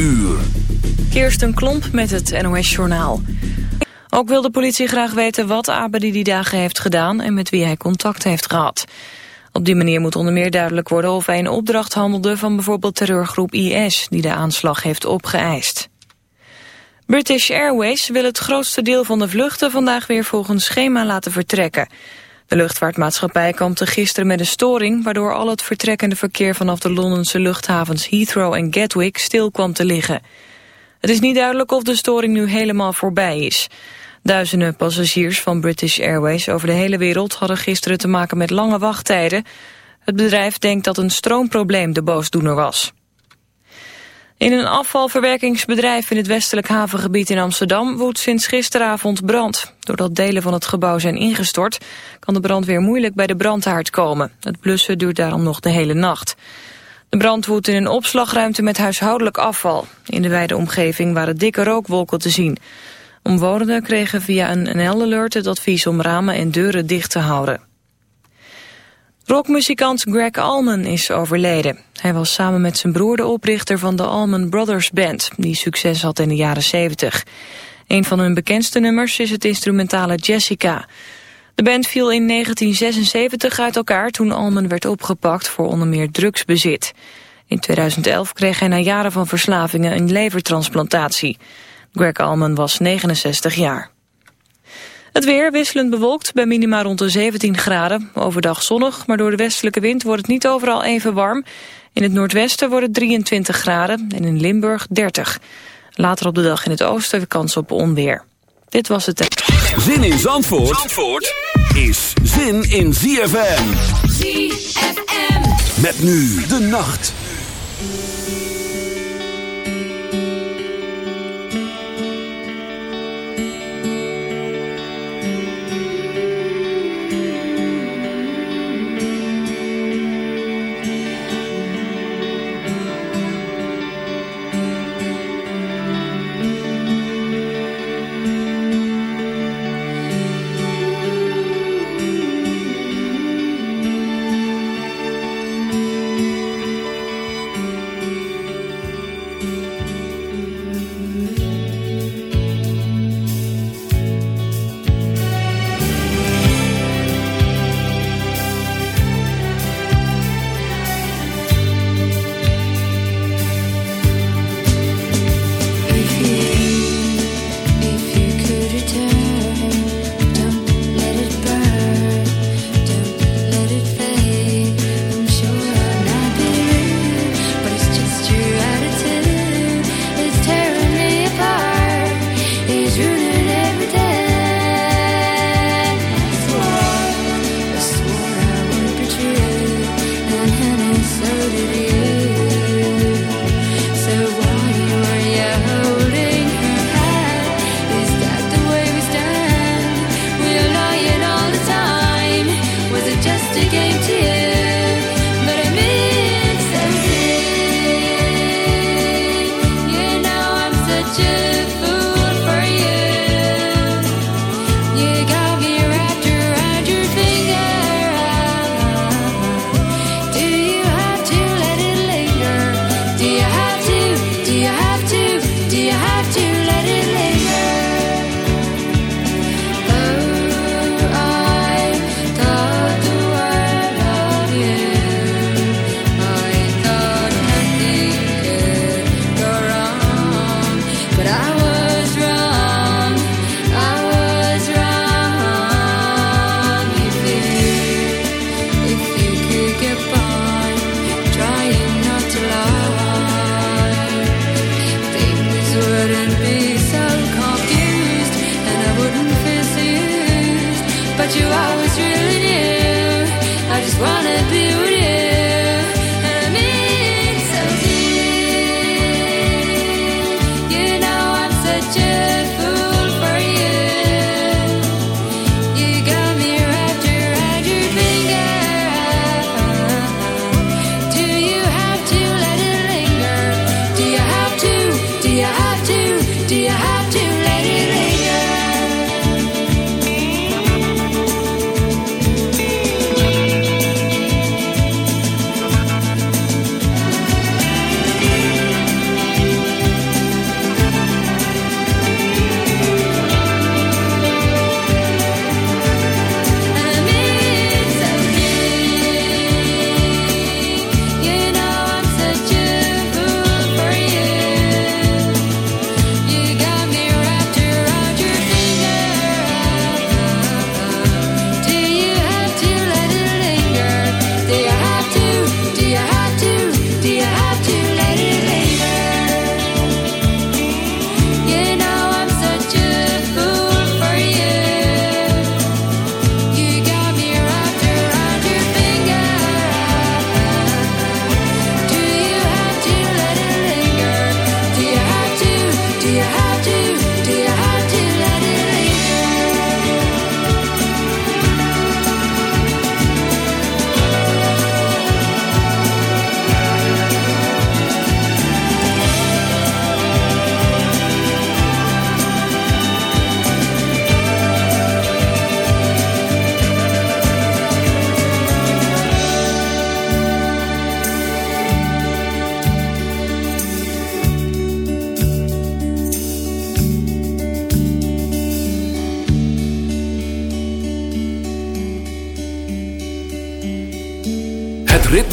uur. Kirsten Klomp met het NOS-journaal. Ook wil de politie graag weten wat Abedi die dagen heeft gedaan... en met wie hij contact heeft gehad. Op die manier moet onder meer duidelijk worden of hij een opdracht handelde... van bijvoorbeeld terreurgroep IS, die de aanslag heeft opgeëist. British Airways wil het grootste deel van de vluchten vandaag weer volgens schema laten vertrekken. De luchtvaartmaatschappij kampte gisteren met een storing... waardoor al het vertrekkende verkeer vanaf de Londense luchthavens Heathrow en Gatwick stil kwam te liggen. Het is niet duidelijk of de storing nu helemaal voorbij is. Duizenden passagiers van British Airways over de hele wereld hadden gisteren te maken met lange wachttijden. Het bedrijf denkt dat een stroomprobleem de boosdoener was. In een afvalverwerkingsbedrijf in het westelijk havengebied in Amsterdam woedt sinds gisteravond brand. Doordat delen van het gebouw zijn ingestort, kan de brand weer moeilijk bij de brandhaard komen. Het blussen duurt daarom nog de hele nacht. De brand woedt in een opslagruimte met huishoudelijk afval. In de wijde omgeving waren dikke rookwolken te zien. Omwonenden kregen via een NL-alert het advies om ramen en deuren dicht te houden. Rockmuzikant Greg Allman is overleden. Hij was samen met zijn broer de oprichter van de Allman Brothers Band... die succes had in de jaren 70. Een van hun bekendste nummers is het instrumentale Jessica. De band viel in 1976 uit elkaar toen Allman werd opgepakt voor onder meer drugsbezit. In 2011 kreeg hij na jaren van verslavingen een levertransplantatie. Greg Allman was 69 jaar. Het weer wisselend bewolkt bij minima rond de 17 graden. Overdag zonnig, maar door de westelijke wind wordt het niet overal even warm. In het noordwesten wordt het 23 graden en in Limburg 30. Later op de dag in het oosten weer kans op onweer. Dit was het... Zin in Zandvoort, Zandvoort is zin in ZFM. ZFM. Met nu de nacht.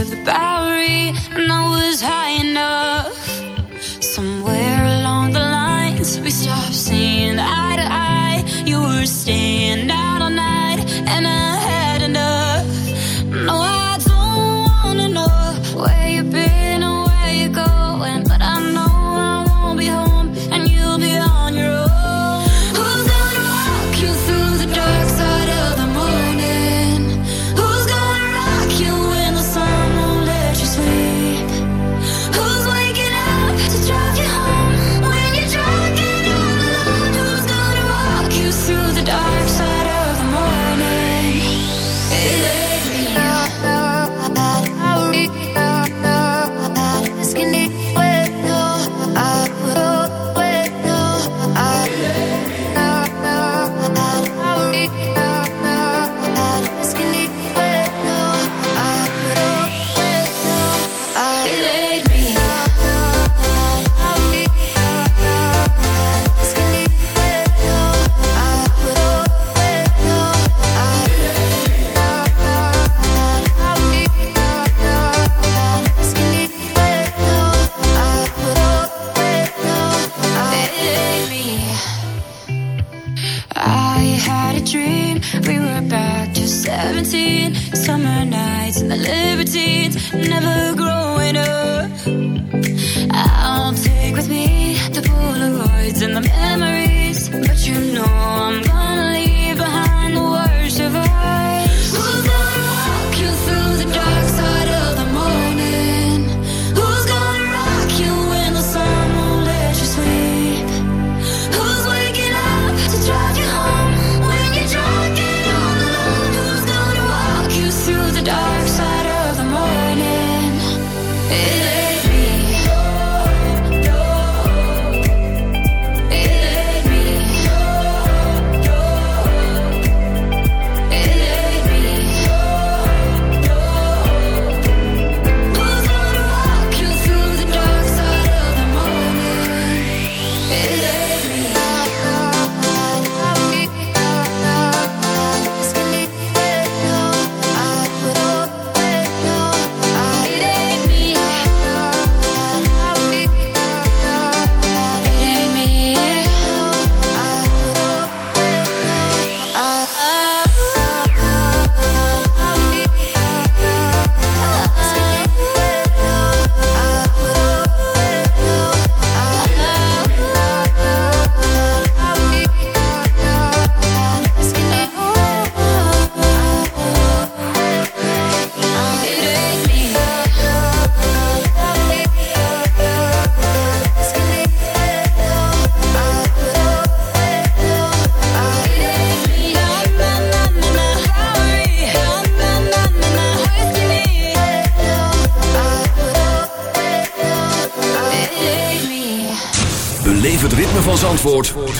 in the back.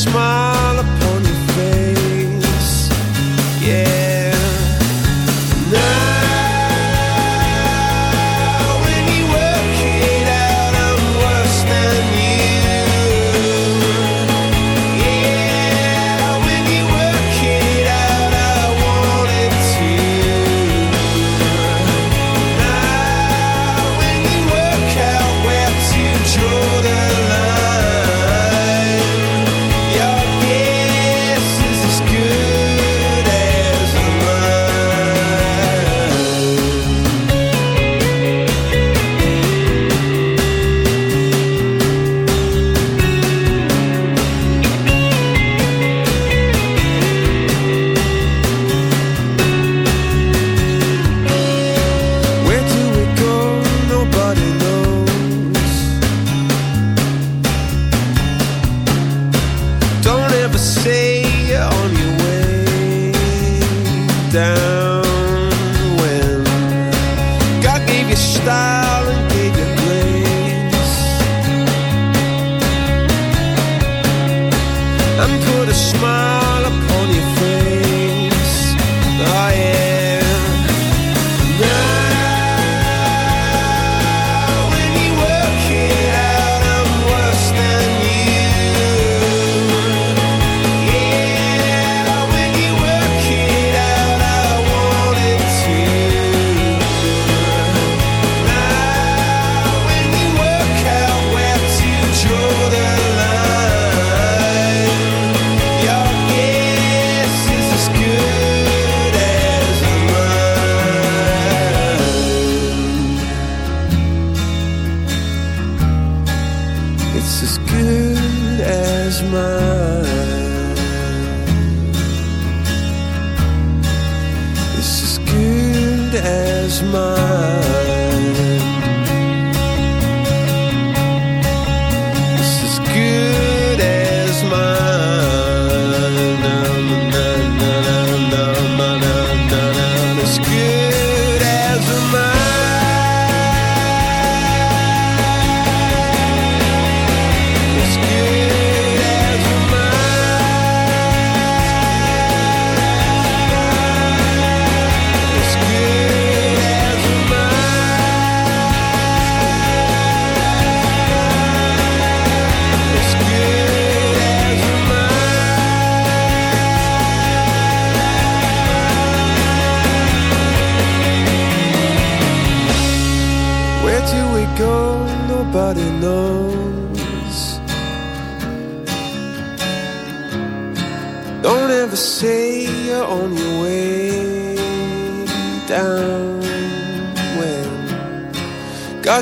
smile.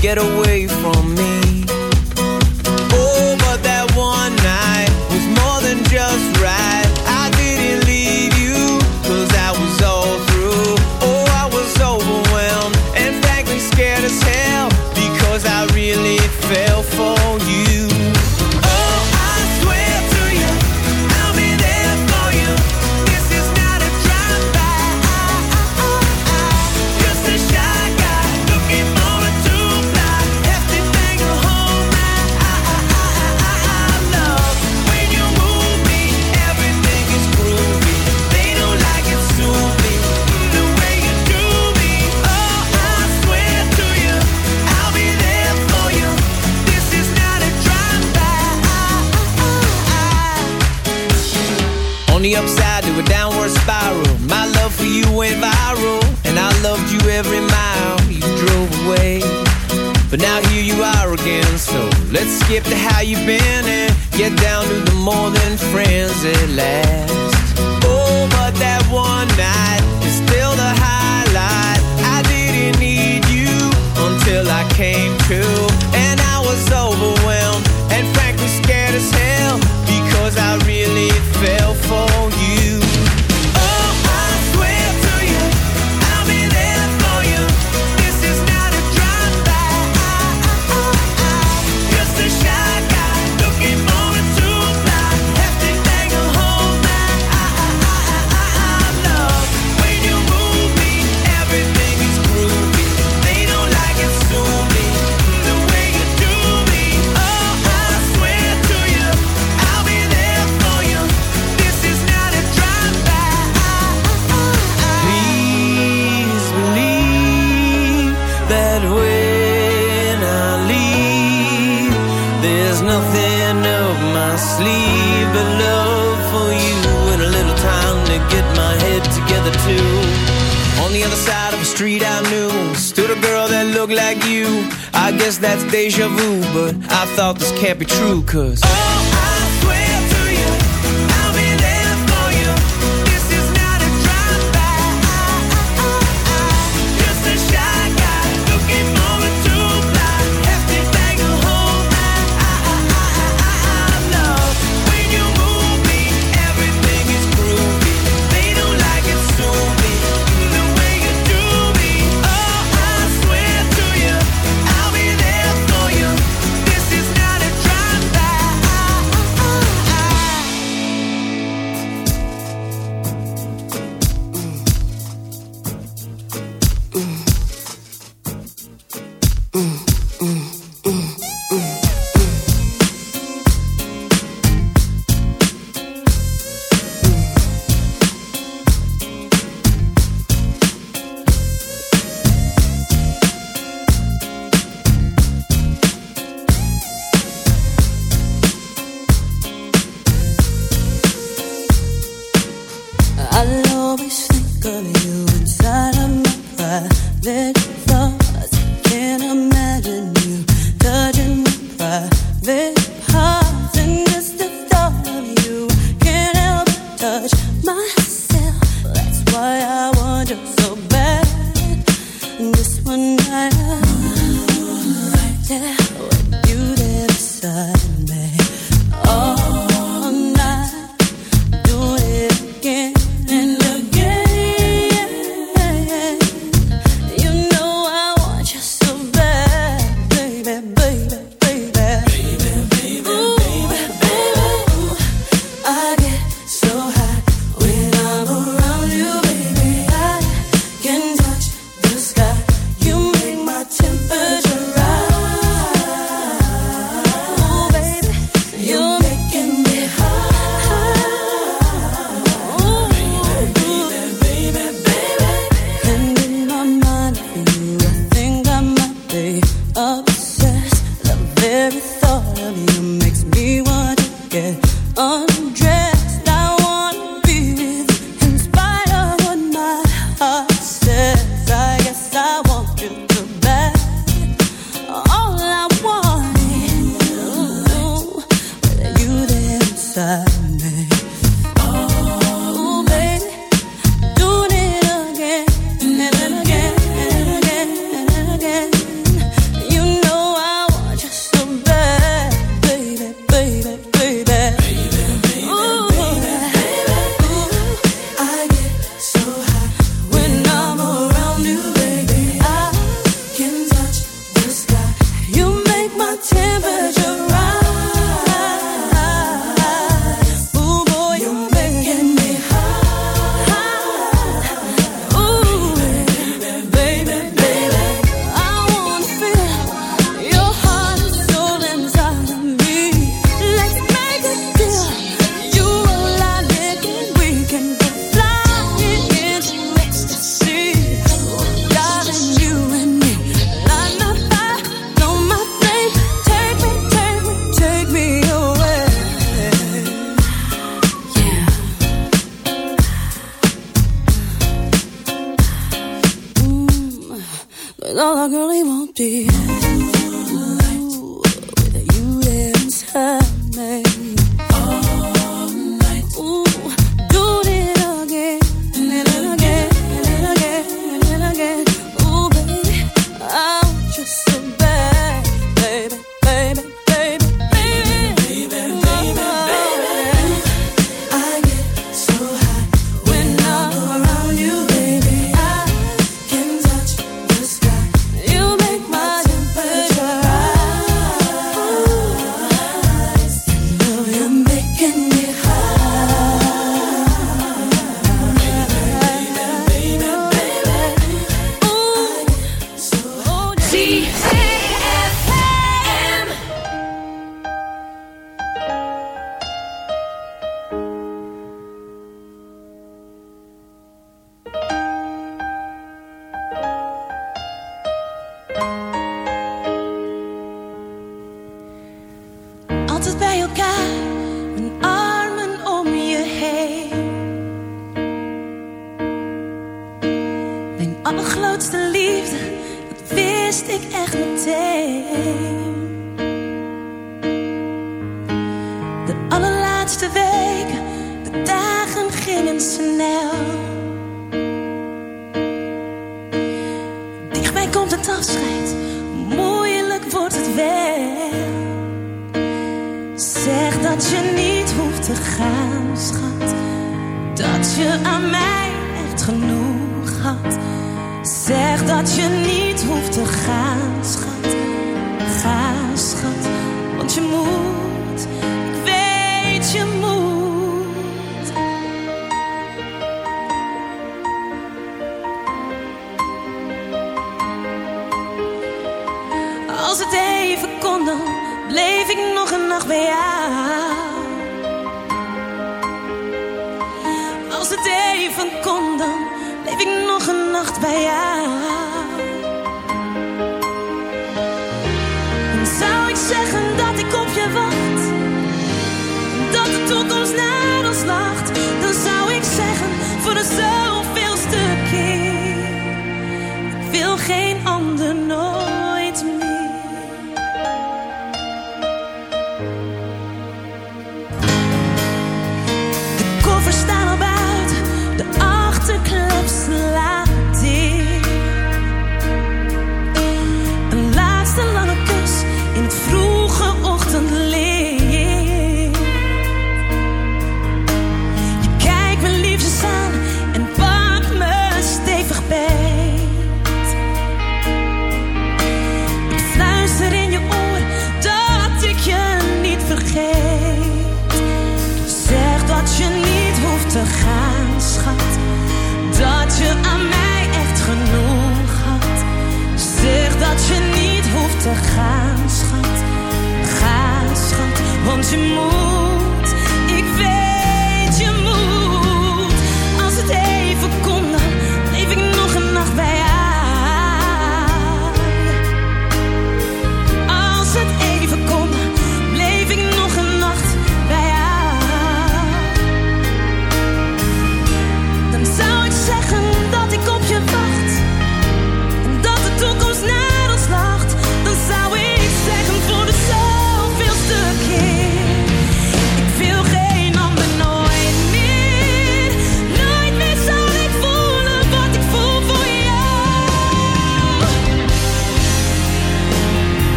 get away from